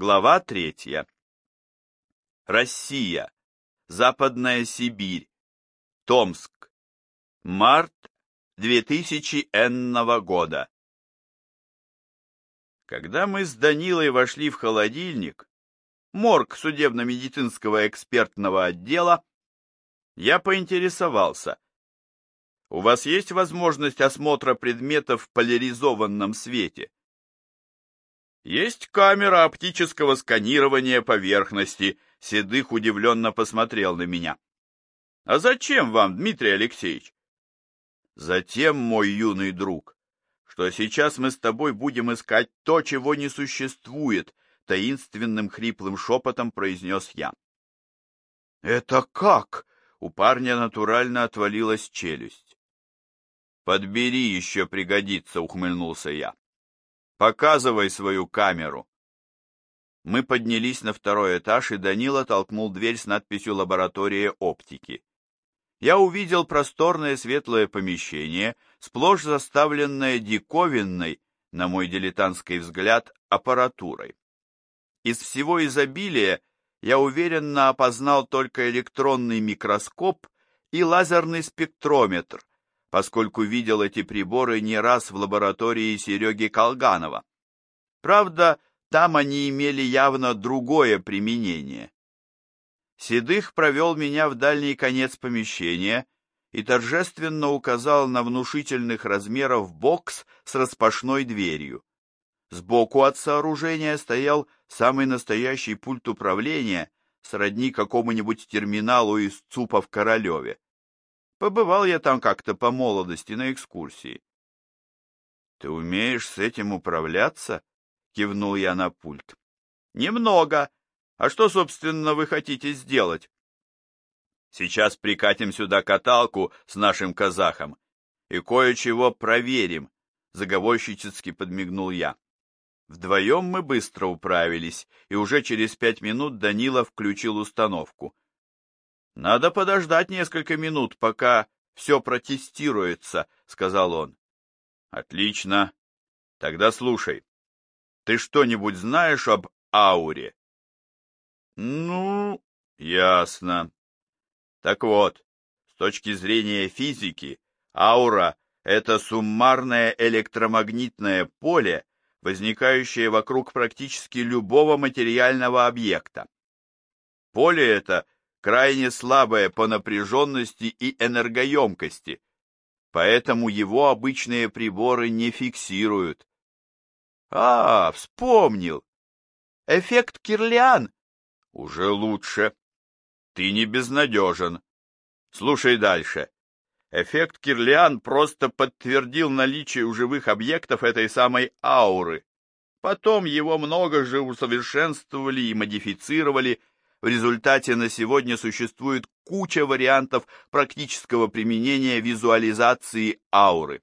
Глава третья. Россия. Западная Сибирь. Томск. Март 2000 энного года. Когда мы с Данилой вошли в холодильник, морг судебно-медицинского экспертного отдела, я поинтересовался. У вас есть возможность осмотра предметов в поляризованном свете? Есть камера оптического сканирования поверхности. Седых удивленно посмотрел на меня. А зачем вам, Дмитрий Алексеевич? Затем, мой юный друг, что сейчас мы с тобой будем искать то, чего не существует, таинственным хриплым шепотом произнес я. Это как? У парня натурально отвалилась челюсть. Подбери еще пригодится, ухмыльнулся я. Показывай свою камеру. Мы поднялись на второй этаж, и Данила толкнул дверь с надписью «Лаборатория оптики». Я увидел просторное светлое помещение, сплошь заставленное диковинной, на мой дилетантский взгляд, аппаратурой. Из всего изобилия я уверенно опознал только электронный микроскоп и лазерный спектрометр, поскольку видел эти приборы не раз в лаборатории Сереги Колганова. Правда, там они имели явно другое применение. Седых провел меня в дальний конец помещения и торжественно указал на внушительных размеров бокс с распашной дверью. Сбоку от сооружения стоял самый настоящий пульт управления, сродни какому-нибудь терминалу из ЦУПа в Королеве. Побывал я там как-то по молодости на экскурсии. — Ты умеешь с этим управляться? — кивнул я на пульт. — Немного. А что, собственно, вы хотите сделать? — Сейчас прикатим сюда каталку с нашим казахом и кое-чего проверим, — заговорщически подмигнул я. Вдвоем мы быстро управились, и уже через пять минут Данила включил установку — надо подождать несколько минут, пока все протестируется, сказал он. Отлично. Тогда слушай. Ты что-нибудь знаешь об ауре? Ну, ясно. Так вот, с точки зрения физики, аура — это суммарное электромагнитное поле, возникающее вокруг практически любого материального объекта. Поле это — крайне слабое по напряженности и энергоемкости, поэтому его обычные приборы не фиксируют. А, вспомнил! Эффект Кирлиан! Уже лучше. Ты не безнадежен. Слушай дальше. Эффект Кирлиан просто подтвердил наличие у живых объектов этой самой ауры. Потом его много же усовершенствовали и модифицировали, в результате на сегодня существует куча вариантов практического применения визуализации ауры.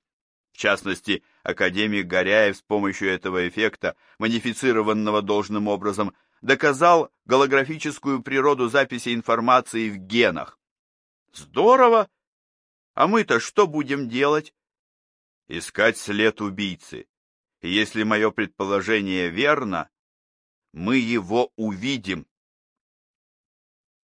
В частности, академик Горяев с помощью этого эффекта, модифицированного должным образом, доказал голографическую природу записи информации в генах. Здорово! А мы-то что будем делать? Искать след убийцы. Если мое предположение верно, мы его увидим.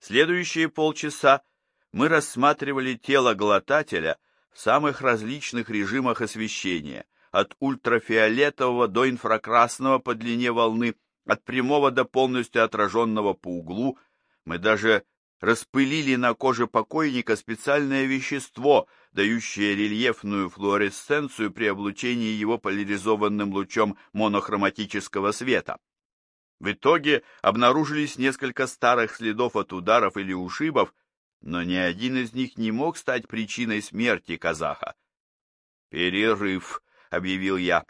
Следующие полчаса мы рассматривали тело глотателя в самых различных режимах освещения, от ультрафиолетового до инфракрасного по длине волны, от прямого до полностью отраженного по углу. Мы даже распылили на коже покойника специальное вещество, дающее рельефную флуоресценцию при облучении его поляризованным лучом монохроматического света. В итоге обнаружились несколько старых следов от ударов или ушибов, но ни один из них не мог стать причиной смерти казаха. «Перерыв», — объявил я.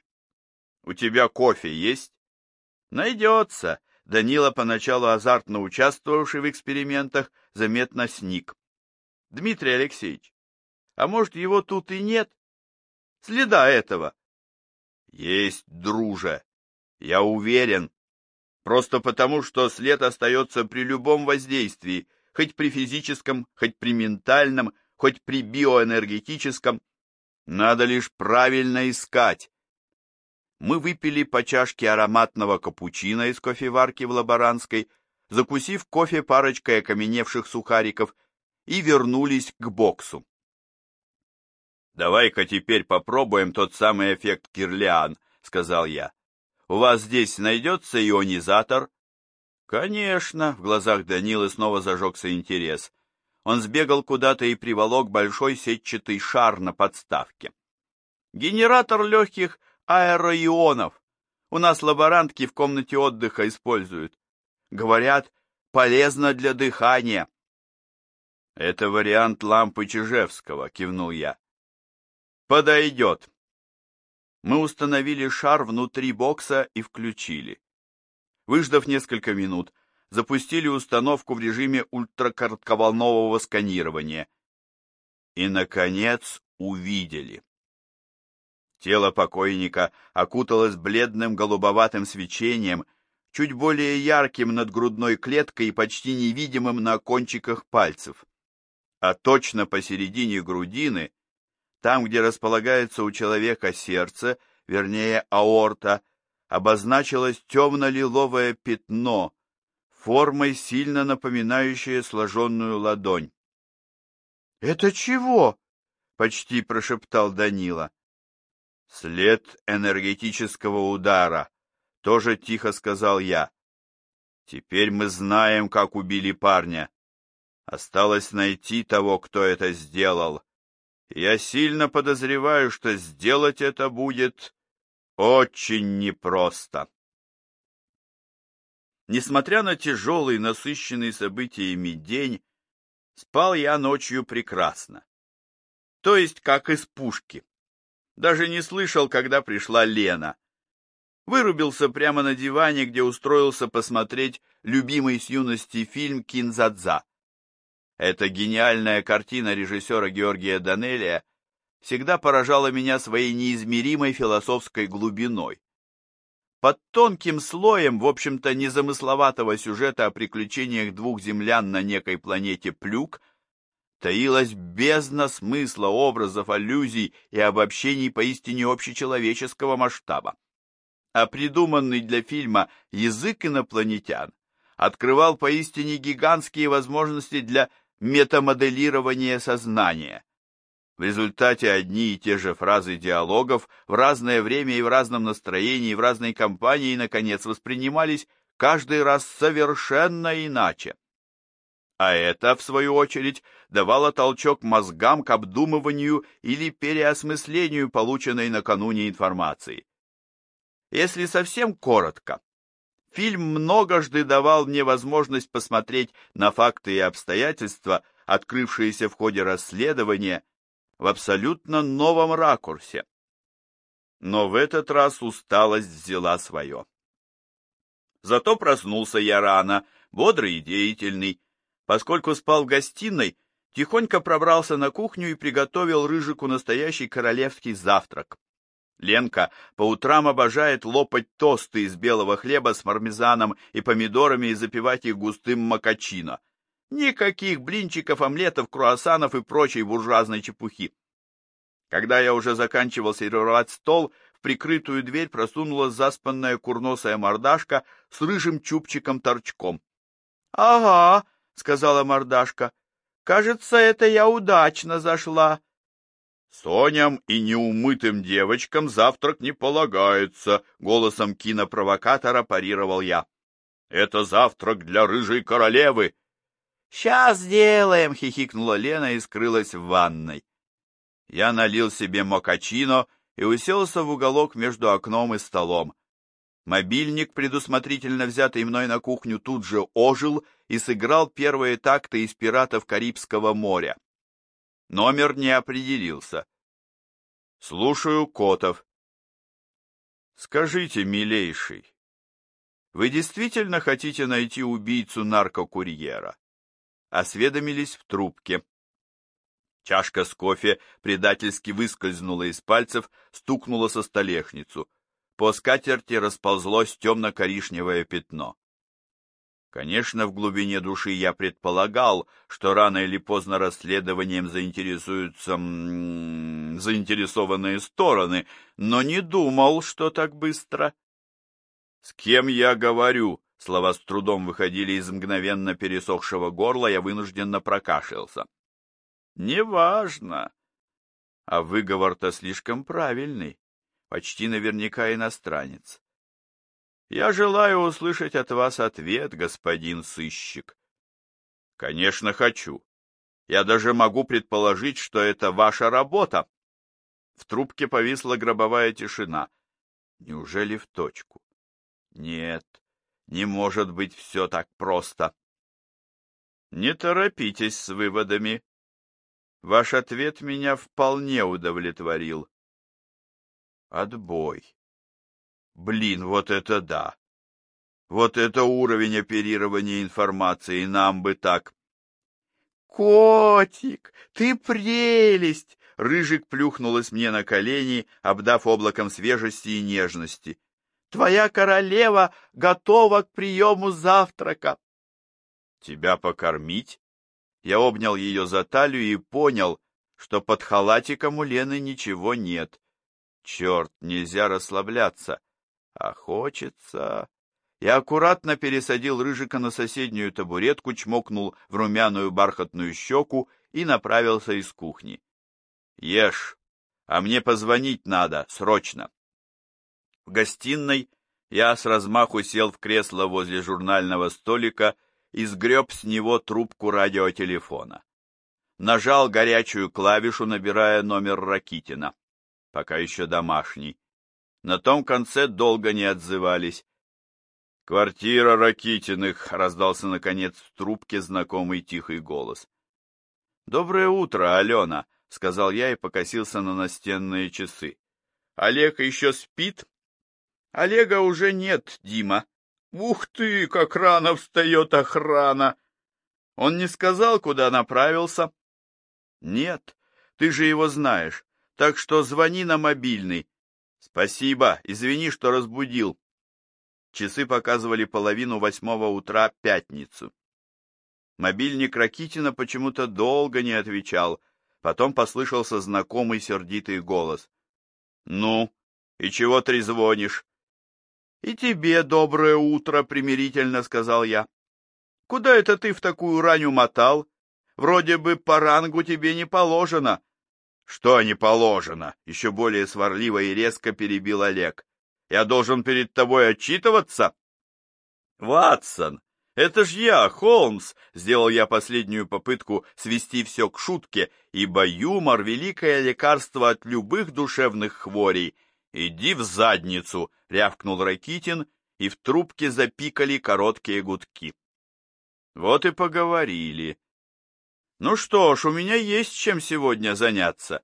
«У тебя кофе есть?» «Найдется», — Данила, поначалу азартно участвовавший в экспериментах, заметно сник. «Дмитрий Алексеевич, а может, его тут и нет? Следа этого?» «Есть, друже, я уверен», Просто потому, что след остается при любом воздействии, хоть при физическом, хоть при ментальном, хоть при биоэнергетическом. Надо лишь правильно искать. Мы выпили по чашке ароматного капучино из кофеварки в Лаборанской, закусив кофе парочкой окаменевших сухариков, и вернулись к боксу. «Давай-ка теперь попробуем тот самый эффект Кирлиан», — сказал я. «У вас здесь найдется ионизатор?» «Конечно», — в глазах Данилы снова зажегся интерес. Он сбегал куда-то и приволок большой сетчатый шар на подставке. «Генератор легких аэроионов. У нас лаборантки в комнате отдыха используют. Говорят, полезно для дыхания». «Это вариант лампы Чижевского», — кивнул я. «Подойдет». Мы установили шар внутри бокса и включили. Выждав несколько минут, запустили установку в режиме ультракоротковолнового сканирования. И, наконец, увидели. Тело покойника окуталось бледным голубоватым свечением, чуть более ярким над грудной клеткой и почти невидимым на кончиках пальцев. А точно посередине грудины, там, где располагается у человека сердце, вернее аорта, обозначилось темно-лиловое пятно, формой сильно напоминающее сложенную ладонь. «Это чего?» — почти прошептал Данила. «След энергетического удара», — тоже тихо сказал я. «Теперь мы знаем, как убили парня. Осталось найти того, кто это сделал. Я сильно подозреваю, что сделать это будет очень непросто. Несмотря на тяжелый, насыщенный событиями день, спал я ночью прекрасно. То есть, как из пушки. Даже не слышал, когда пришла Лена. Вырубился прямо на диване, где устроился посмотреть любимый с юности фильм «Кинзадза». Эта гениальная картина режиссера Георгия Данелия всегда поражала меня своей неизмеримой философской глубиной. Под тонким слоем, в общем-то, незамысловатого сюжета о приключениях двух землян на некой планете Плюк таилась бездна смысла, образов, аллюзий и обобщений поистине общечеловеческого масштаба. А придуманный для фильма язык инопланетян открывал поистине гигантские возможности для метамоделирования сознания. В результате одни и те же фразы диалогов в разное время и в разном настроении, в разной компании, наконец, воспринимались каждый раз совершенно иначе. А это, в свою очередь, давало толчок мозгам к обдумыванию или переосмыслению полученной накануне информации. Если совсем коротко, фильм многожды давал мне возможность посмотреть на факты и обстоятельства, открывшиеся в ходе расследования, в абсолютно новом ракурсе. Но в этот раз усталость взяла свое. Зато проснулся я рано, бодрый и деятельный. Поскольку спал в гостиной, тихонько пробрался на кухню и приготовил Рыжику настоящий королевский завтрак. Ленка по утрам обожает лопать тосты из белого хлеба с пармезаном и помидорами и запивать их густым макачино. Никаких блинчиков, омлетов, круассанов и прочей буржуазной чепухи. Когда я уже заканчивал сервировать стол, в прикрытую дверь просунулась заспанная курносая мордашка с рыжим чубчиком-торчком. — Ага, — сказала мордашка, — кажется, это я удачно зашла. — Соням и неумытым девочкам завтрак не полагается, — голосом кинопровокатора парировал я. — Это завтрак для рыжей королевы. «Сейчас сделаем!» — хихикнула Лена и скрылась в ванной. Я налил себе мокачино и уселся в уголок между окном и столом. Мобильник, предусмотрительно взятый мной на кухню, тут же ожил и сыграл первые такты из «Пиратов Карибского моря». Номер не определился. Слушаю Котов. Скажите, милейший, вы действительно хотите найти убийцу наркокурьера? осведомились в трубке. Чашка с кофе предательски выскользнула из пальцев, стукнула со столешницу. По скатерти расползлось темно-коричневое пятно. Конечно, в глубине души я предполагал, что рано или поздно расследованием заинтересуются м -м, заинтересованные стороны, но не думал, что так быстро. С кем я говорю? Слова с трудом выходили из мгновенно пересохшего горла, я вынужденно прокашлялся. Неважно. А выговор-то слишком правильный. Почти наверняка иностранец. Я желаю услышать от вас ответ, господин сыщик. Конечно, хочу. Я даже могу предположить, что это ваша работа. В трубке повисла гробовая тишина. Неужели в точку? Нет, не может быть все так просто. Не торопитесь с выводами. Ваш ответ меня вполне удовлетворил. Отбой. Блин, вот это да! Вот это уровень оперирования информацией, нам бы так. «Котик, ты прелесть!» Рыжик плюхнулась мне на колени, обдав облаком свежести и нежности. «Твоя королева готова к приему завтрака!» «Тебя покормить?» Я обнял ее за талию и понял, что под халатиком у Лены ничего нет. Черт, нельзя расслабляться. А хочется... Я аккуратно пересадил Рыжика на соседнюю табуретку, чмокнул в румяную бархатную щеку и направился из кухни. «Ешь, а мне позвонить надо, срочно!» В гостиной я с размаху сел в кресло возле журнального столика и сгреб с него трубку радиотелефона. Нажал горячую клавишу, набирая номер Ракитина, пока еще домашний. На том конце долго не отзывались. «Квартира Ракитиных!» — раздался, наконец, в трубке знакомый тихий голос. «Доброе утро, Алена!» — сказал я и покосился на настенные часы. «Олег еще спит?» «Олега уже нет, Дима». «Ух ты, как рано встает охрана!» «Он не сказал, куда направился?» «Нет, ты же его знаешь, так что звони на мобильный, Спасибо, извини, что разбудил. Часы показывали половину восьмого утра пятницу. Мобильник Ракитина почему-то долго не отвечал. Потом послышался знакомый сердитый голос. «Ну, и чего трезвонишь?» «И тебе доброе утро», — примирительно сказал я. «Куда это ты в такую раню мотал? Вроде бы по рангу тебе не положено». Что не положено? Еще более сварливо и резко перебил Олег. Я должен перед тобой отчитываться? Ватсон, это ж я, Холмс, сделал я последнюю попытку свести все к шутке, ибо юмор — великое лекарство от любых душевных хворей. Иди в задницу, рявкнул Ракитин, и в трубке запикали короткие гудки. Вот и поговорили. Ну что ж, у меня есть чем сегодня заняться.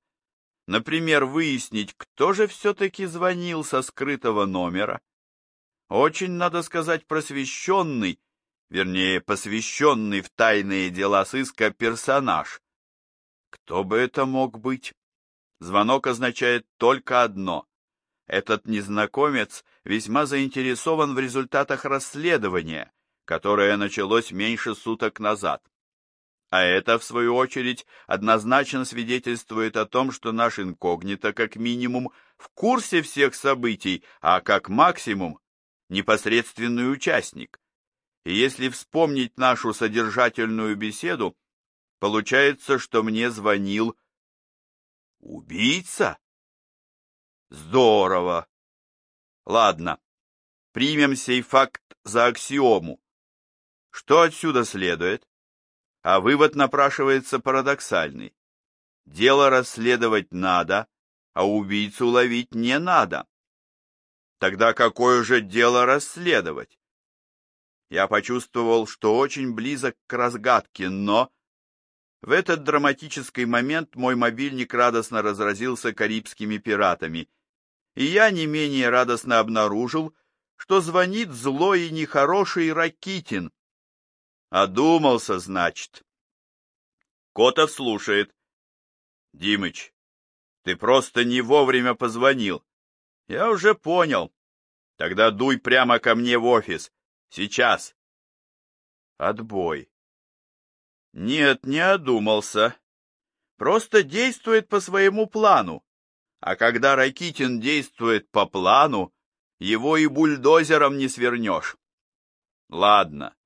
Например, выяснить, кто же все-таки звонил со скрытого номера. Очень, надо сказать, просвещенный, вернее, посвященный в тайные дела сыска персонаж. Кто бы это мог быть? Звонок означает только одно. Этот незнакомец весьма заинтересован в результатах расследования, которое началось меньше суток назад. А это, в свою очередь, однозначно свидетельствует о том, что наш инкогнито, как минимум, в курсе всех событий, а как максимум, непосредственный участник. И если вспомнить нашу содержательную беседу, получается, что мне звонил убийца. Здорово. Ладно, примем сей факт за аксиому. Что отсюда следует? А вывод напрашивается парадоксальный. Дело расследовать надо, а убийцу ловить не надо. Тогда какое же дело расследовать? Я почувствовал, что очень близок к разгадке, но... В этот драматический момент мой мобильник радостно разразился карибскими пиратами, и я не менее радостно обнаружил, что звонит злой и нехороший Ракитин, Одумался, значит. Котов слушает. Димыч, ты просто не вовремя позвонил. Я уже понял. Тогда дуй прямо ко мне в офис. Сейчас. Отбой. Нет, не одумался. Просто действует по своему плану. А когда Ракитин действует по плану, его и бульдозером не свернешь. Ладно,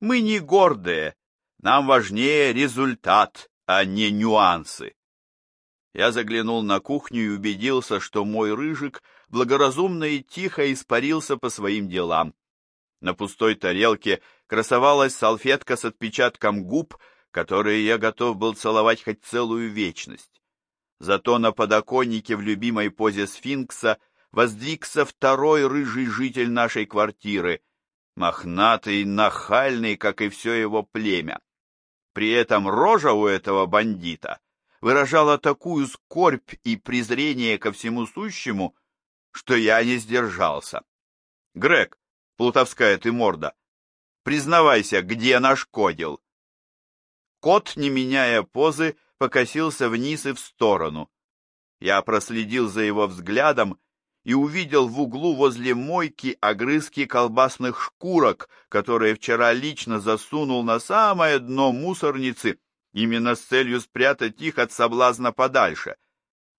мы не гордые, нам важнее результат, а не нюансы. Я заглянул на кухню и убедился, что мой рыжик благоразумно и тихо испарился по своим делам. На пустой тарелке красовалась салфетка с отпечатком губ, которые я готов был целовать хоть целую вечность. Зато на подоконнике в любимой позе сфинкса воздвигся второй рыжий житель нашей квартиры, мохнатый, нахальный, как и все его племя. При этом рожа у этого бандита выражала такую скорбь и презрение ко всему сущему, что я не сдержался. Грег, плутовская ты морда, признавайся, где нашкодил? Кот, не меняя позы, покосился вниз и в сторону. Я проследил за его взглядом и увидел в углу возле мойки огрызки колбасных шкурок, которые вчера лично засунул на самое дно мусорницы, именно с целью спрятать их от соблазна подальше.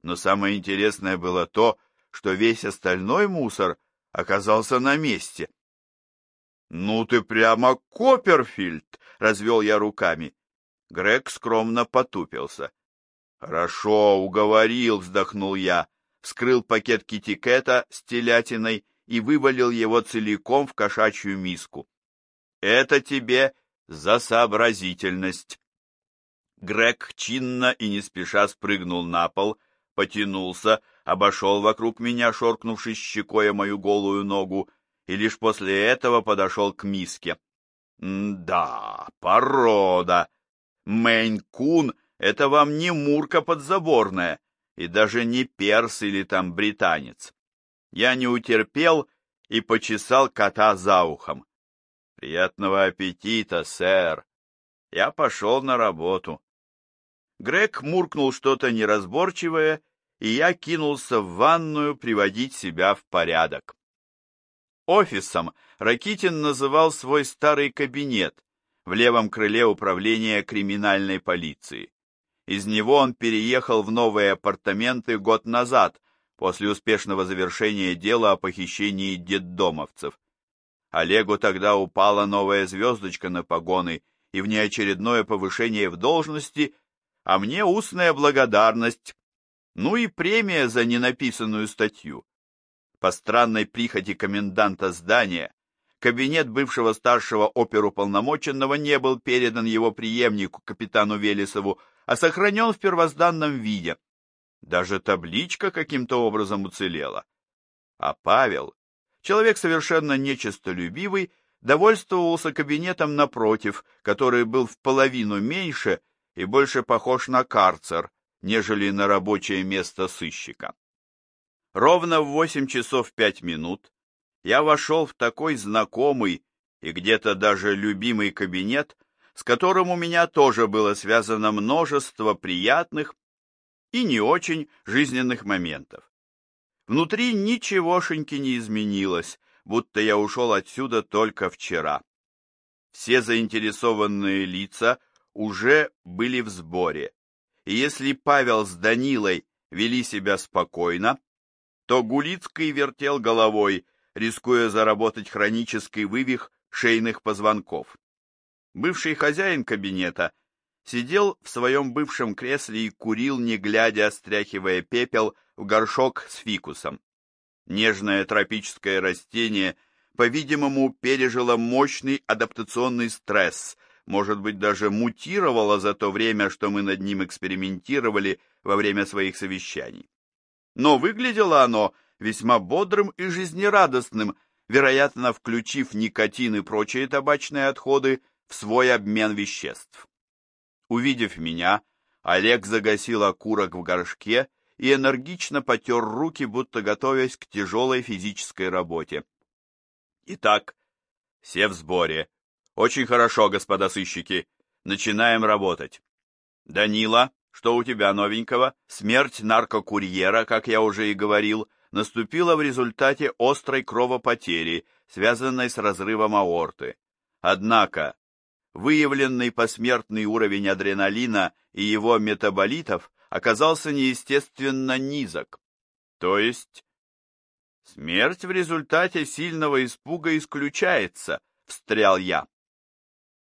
Но самое интересное было то, что весь остальной мусор оказался на месте. «Ну ты прямо Копперфильд!» — развел я руками. Грег скромно потупился. «Хорошо, уговорил», — вздохнул я, вскрыл пакет китикета с телятиной и вывалил его целиком в кошачью миску. «Это тебе за сообразительность». Грег чинно и не спеша спрыгнул на пол, потянулся, обошел вокруг меня, шоркнувший щекой мою голую ногу, и лишь после этого подошел к миске. «Да, порода!» Мейн-кун — это вам не мурка подзаборная, и даже не перс или там британец. Я не утерпел и почесал кота за ухом. Приятного аппетита, сэр. Я пошел на работу. Грег муркнул что-то неразборчивое, и я кинулся в ванную приводить себя в порядок. Офисом Ракитин называл свой старый кабинет, в левом крыле управления криминальной полиции. Из него он переехал в новые апартаменты год назад, после успешного завершения дела о похищении детдомовцев. Олегу тогда упала новая звездочка на погоны и внеочередное повышение в должности, а мне устная благодарность, ну и премия за ненаписанную статью. По странной прихоти коменданта здания кабинет бывшего старшего оперуполномоченного не был передан его преемнику, капитану Велесову, а сохранен в первозданном виде. Даже табличка каким-то образом уцелела. А Павел, человек совершенно нечистолюбивый, довольствовался кабинетом напротив, который был в половину меньше и больше похож на карцер, нежели на рабочее место сыщика. Ровно в восемь часов пять минут я вошел в такой знакомый и где-то даже любимый кабинет, с которым у меня тоже было связано множество приятных и не очень жизненных моментов. Внутри ничегошеньки не изменилось, будто я ушел отсюда только вчера. Все заинтересованные лица уже были в сборе, и если Павел с Данилой вели себя спокойно, то Гулицкий вертел головой, рискуя заработать хронический вывих шейных позвонков. Бывший хозяин кабинета сидел в своем бывшем кресле и курил, не глядя, стряхивая пепел в горшок с фикусом. Нежное тропическое растение, по-видимому, пережило мощный адаптационный стресс, может быть, даже мутировало за то время, что мы над ним экспериментировали во время своих совещаний. Но выглядело оно весьма бодрым и жизнерадостным, вероятно, включив никотин и прочие табачные отходы в свой обмен веществ. Увидев меня, Олег загасил окурок в горшке и энергично потер руки, будто готовясь к тяжелой физической работе. Итак, все в сборе. Очень хорошо, господа сыщики. Начинаем работать. Данила, что у тебя новенького? Смерть наркокурьера, как я уже и говорил, наступила в результате острой кровопотери, связанной с разрывом аорты. Однако выявленный посмертный уровень адреналина и его метаболитов оказался неестественно низок. То есть смерть в результате сильного испуга исключается, встрял я.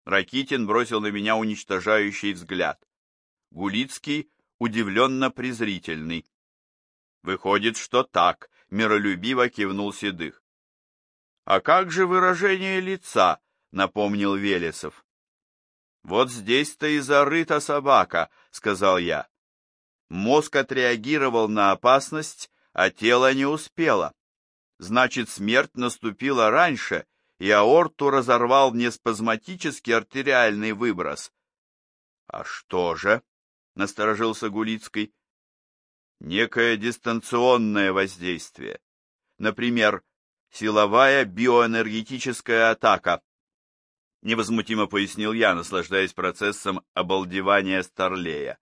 Ракитин бросил на меня уничтожающий взгляд. Гулицкий удивленно-презрительный. Выходит, что так, миролюбиво кивнул Седых. А как же выражение лица, напомнил Велесов. Вот здесь-то и зарыта собака, сказал я. Мозг отреагировал на опасность, а тело не успело. Значит, смерть наступила раньше, и аорту разорвал не спазматический артериальный выброс. — А что же? — насторожился Гулицкий. — Некое дистанционное воздействие. Например, силовая биоэнергетическая атака. Невозмутимо пояснил я, наслаждаясь процессом обалдевания Старлея.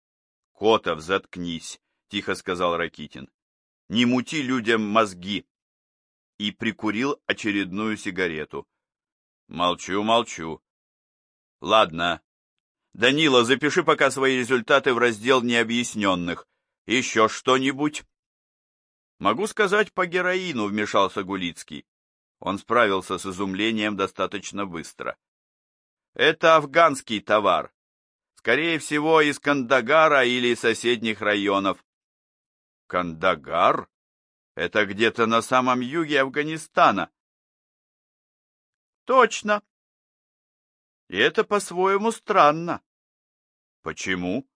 — Котов, заткнись, — тихо сказал Ракитин. — Не мути людям мозги и прикурил очередную сигарету. Молчу, молчу. Ладно. Данила, запиши пока свои результаты в раздел необъясненных. Еще что-нибудь? Могу сказать по героину, вмешался Гулицкий. Он справился с изумлением достаточно быстро. Это афганский товар. Скорее всего, из Кандагара или соседних районов. Кандагар? Это где-то на самом юге Афганистана. Точно. И это по-своему странно. Почему?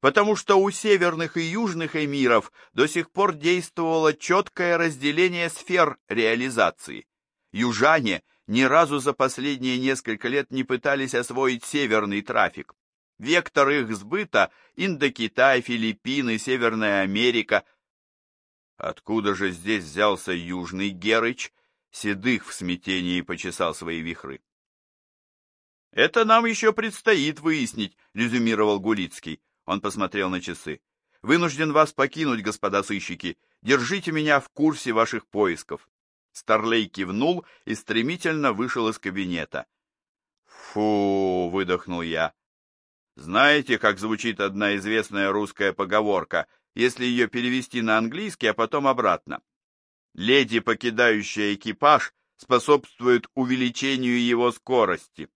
Потому что у северных и южных эмиров до сих пор действовало четкое разделение сфер реализации. Южане ни разу за последние несколько лет не пытались освоить северный трафик. Вектор их сбыта – Индокитай, Филиппины, Северная Америка – Откуда же здесь взялся южный Герыч? Седых в смятении почесал свои вихры. «Это нам еще предстоит выяснить», — резюмировал Гулицкий. Он посмотрел на часы. «Вынужден вас покинуть, господа сыщики. Держите меня в курсе ваших поисков». Старлей кивнул и стремительно вышел из кабинета. «Фу!» — выдохнул я. «Знаете, как звучит одна известная русская поговорка если ее перевести на английский, а потом обратно. Леди, покидающая экипаж, способствует увеличению его скорости.